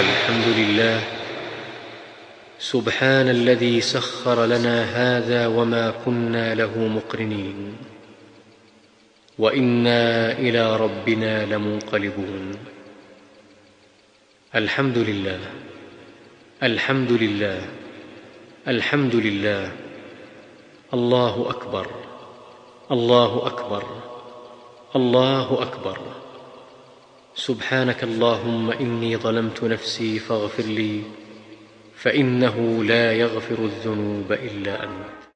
والحمد لله سبحان الذي سخر لنا هذا وما كنا له مقرنين وإنا إلى ربنا لمنقلبون الحمد لله الحمد لله الحمد لله الله أكبر الله أكبر الله أكبر سبحانك اللهم إني ظلمت نفسي فاغفر لي فإنه لا يغفر الذنوب إلا أنت.